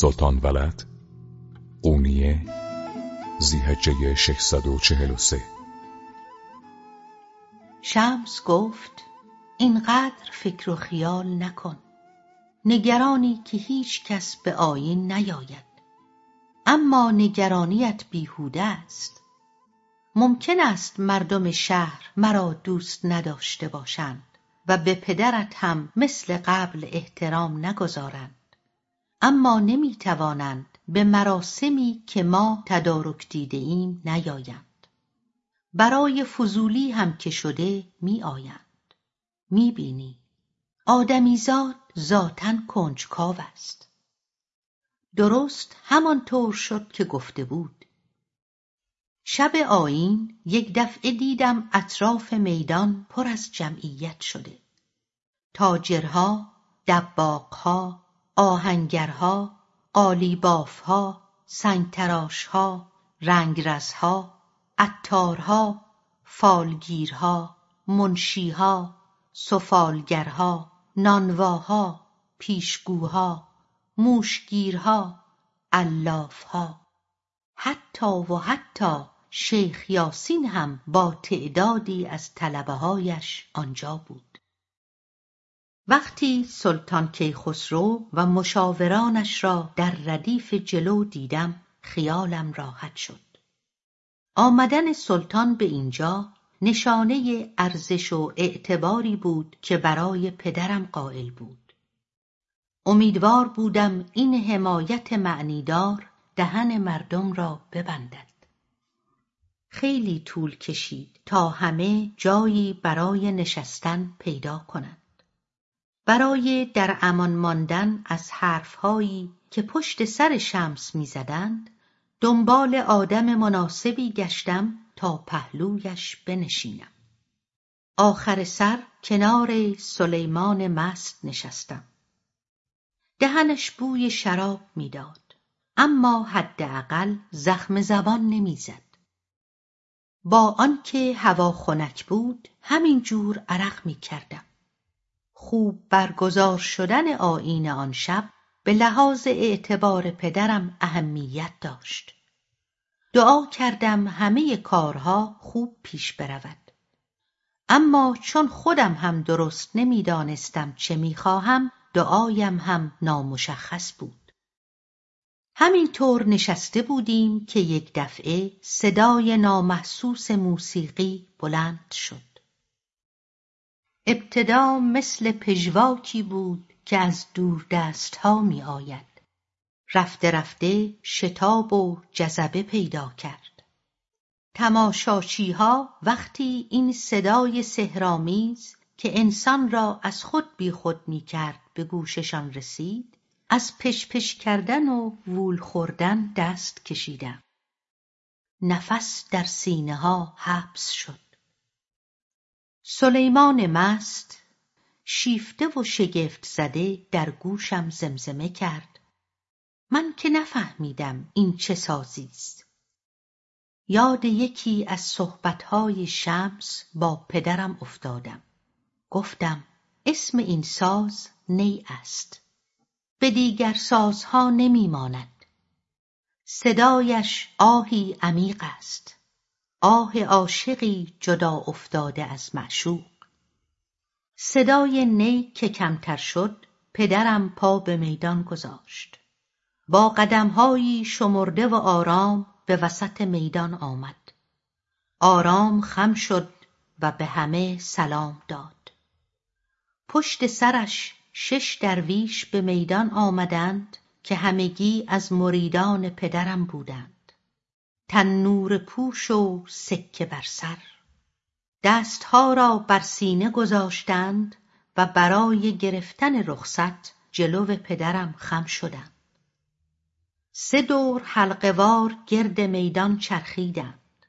سلطان ولد قونیه زیهجه 643 شمس گفت اینقدر فکر و خیال نکن نگرانی که هیچ کس به آیین نیاید. اما نگرانیت بیهوده است. ممکن است مردم شهر مرا دوست نداشته باشند و به پدرت هم مثل قبل احترام نگذارند. اما نمی‌توانند به مراسمی که ما تدارک دیده ایم نیایند. برای فضولی هم که شده می آیند می بینی آدمیزاد ذاتا کنجکاو است. درست همانطور شد که گفته بود. شب آیین یک دفعه دیدم اطراف میدان پر از جمعیت شده. تاجرها دباغها آهنگرها قالیبافها سنگتراشها رنگرزها عطارها فالگیرها منشیها سفالگرها نانواها پیشگوها موشگیرها علافها. حتی و حتی شیخ یاسین هم با تعدادی از طلبه هایش آنجا بود. وقتی سلطان کیخسرو و مشاورانش را در ردیف جلو دیدم خیالم راحت شد. آمدن سلطان به اینجا نشانه ارزش و اعتباری بود که برای پدرم قائل بود. امیدوار بودم این حمایت معنیدار دهن مردم را ببندد. خیلی طول کشید تا همه جایی برای نشستن پیدا کنند. برای در امان ماندن از حرفهایی که پشت سر شمس می‌زدند دنبال آدم مناسبی گشتم تا پهلویش بنشینم. آخر سر کنار سلیمان مست نشستم. دهنش بوی شراب می‌داد اما حداقل زخم زبان نمی‌زد. با آنکه هوا خنک بود همین جور عرق می‌کردم. خوب برگزار شدن آیین آن شب به لحاظ اعتبار پدرم اهمیت داشت. دعا کردم همه کارها خوب پیش برود. اما چون خودم هم درست نمی‌دانستم چه می‌خواهم دعایم هم نامشخص بود. همینطور نشسته بودیم که یک دفعه صدای نامحسوس موسیقی بلند شد. ابتدا مثل پژواکی بود که از دوردستها می آید رفته رفته شتاب و جذبه پیدا کرد. تماشاچیها وقتی این صدای سحرآمیز که انسان را از خود بیخود می کرد به گوششان رسید از پش کردن و وول خوردن دست کشیدند. نفس در سینه ها حبس شد. سلیمان مست شیفته و شگفت زده در گوشم زمزمه کرد. من که نفهمیدم این چه سازیست یاد یکی از صحبتهای شمس با پدرم افتادم. گفتم اسم این ساز نی است. به دیگر سازها نمیماند. صدایش آهی عمیق است. آه عاشقی جدا افتاده از معشوق. صدای نی که کمتر شد پدرم پا به میدان گذاشت. با قدمهایی شمرده و آرام به وسط میدان آمد. آرام خم شد و به همه سلام داد. پشت سرش شش درویش به میدان آمدند که همگی از مریدان پدرم بودند. تنور پوش و سکه بر سر. دستها را بر سینه گذاشتند و برای گرفتن رخصت جلو پدرم خم شدند. سه دور حلقوار گرد میدان چرخیدند.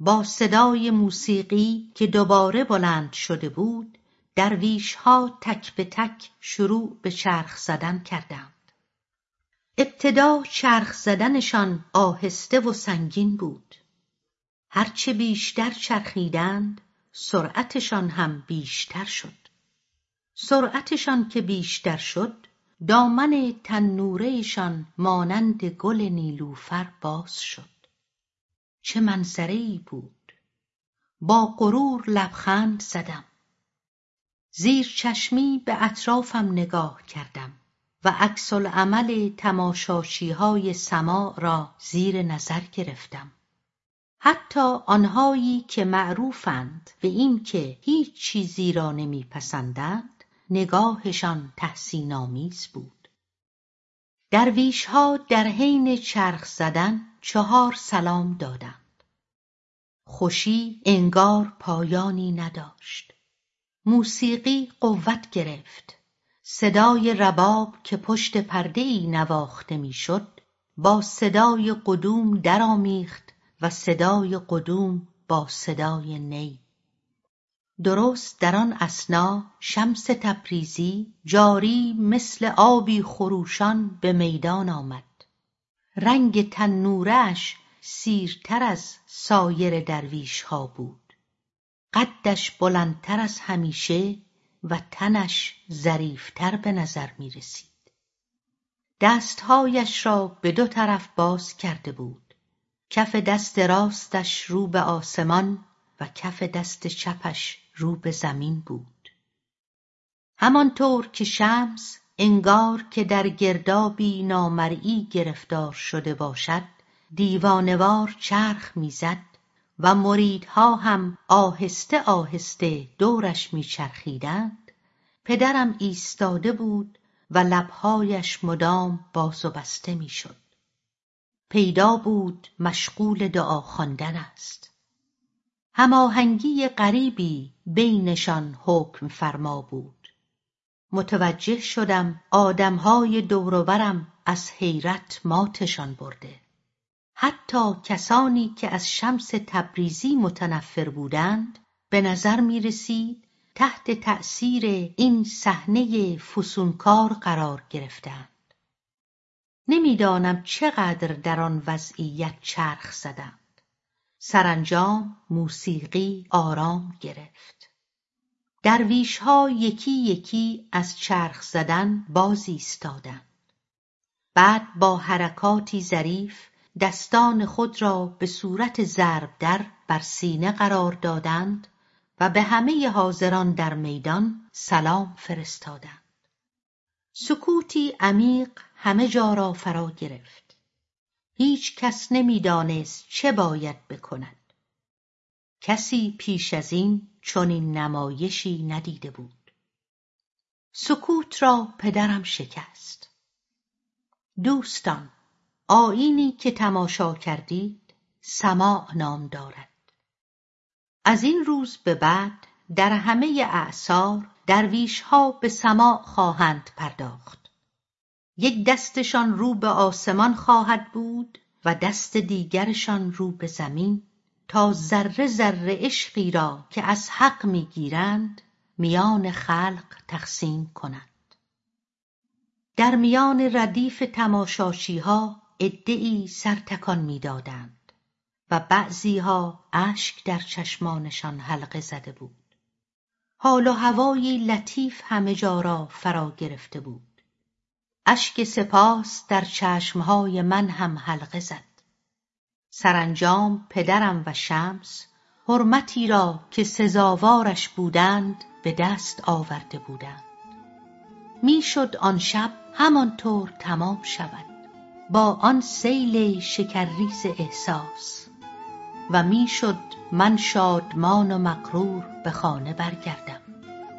با صدای موسیقی که دوباره بلند شده بود درویشها تک به تک شروع به چرخ زدن کردند. ابتدا چرخ زدنشان آهسته و سنگین بود. هرچه بیشتر چرخیدند سرعتشان هم بیشتر شد. سرعتشان که بیشتر شد دامن تنورهشان مانند گل نیلوفر باز شد. چه منظره ای بود؟ با غرور لبخند زدم. زیر چشمی به اطرافم نگاه کردم. و عکس العمل تماشاشی های سماع را زیر نظر گرفتم. حتی آنهایی که معروفند به اینکه هیچ چیزی را نمیپسندند نگاهشان تحسین آمیز بود. درویشها در حین چرخ زدن چهار سلام دادند. خوشی انگار پایانی نداشت. موسیقی قوت گرفت. صدای رباب که پشت پرده ای نواخته می‌شد با صدای قدوم درآمیخت و صدای قدوم با صدای نی. درست در آن اثنا شمس تبریزی جاری مثل آبی خروشان به میدان آمد. رنگ تنوره اش سیرتر از سایر درویشها بود. قدش بلندتر از همیشه و تنش ظریفتر به نظر می رسید دستهایش را به دو طرف باز کرده بود. کف دست راستش رو به آسمان و کف دست چپش رو به زمین بود. همانطور که شمس انگار که در گردابی نامرئی گرفتار شده باشد دیوانوار چرخ می‌زد و مریدها هم آهسته آهسته دورش میچرخیدند. پدرم ایستاده بود و لبهایش مدام باز و بسته می‌شد. پیدا بود مشغول دعا خواندن است. هماهنگی غریبی بینشان حکم فرما بود. متوجه شدم آدمهای دور و برم از حیرت ماتشان برده. حتی کسانی که از شمس تبریزی متنفر بودند به نظر می رسید تحت تأثیر این صحنه فسونکار قرار گرفتند. نمی‌دانم چقدر در آن وضعیت چرخ زدند. سرانجام موسیقی آرام گرفت. درویشها یکی یکی از چرخ زدن باز ایستادند. بعد با حرکاتی ظریف دستان خود را به صورت ضرب در بر سینه قرار دادند و به همه حاضران در میدان سلام فرستادند. سکوتی عمیق همه جا را فرا گرفت. هیچ کس نمی‌دانست چه باید بکند. کسی پیش از این چنین نمایشی ندیده بود. سکوت را پدرم شکست. دوستان آیینی که تماشا کردید سماع نام دارد. از این روز به بعد در همه اعصار درویشها به سماع خواهند پرداخت. یک دستشان رو به آسمان خواهد بود و دست دیگرشان رو به زمین تا ذره ذره عشقی را که از حق می‌گیرند میان خلق تقسیم کنند. در میان ردیف تماشاشیها عدهای سر تکان می‌دادند و بعضیها اشک در چشمانشان حلقه زده بود. حال و هوایی لطیف همه جا را فرا گرفته بود. اشک سپاس در چشمهای من هم حلقه زد. سرانجام پدرم و شمس حرمتی را که سزاوارش بودند به دست آورده بودند. می‌شد آن شب همانطور تمام شود. با آن سیل شکرریز احساس و می‌شد من شادمان و مغرور به خانه برگردم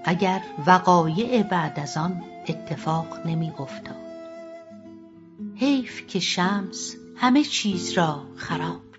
اگر وقایع بعد از آن اتفاق نمی افتاد حیف که شمس همه چیز را خراب